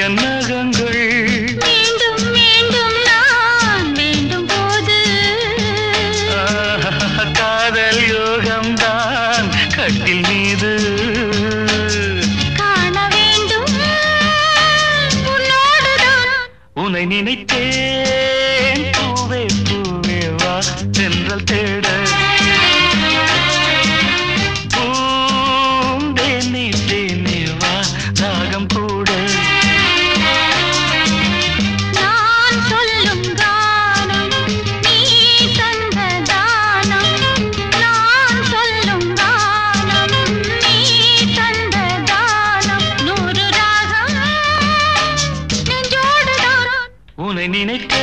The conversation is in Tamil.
என் நகங்கள். வேண்டும் வேண்டும் நான் வேண்டும் போது. காதல் யோகம்தான் கட்டில் மீது. காண வேண்டும். உன்னை நினைத்தேன். பூவே பூவே வா சென்றல் தேட. நினைக்க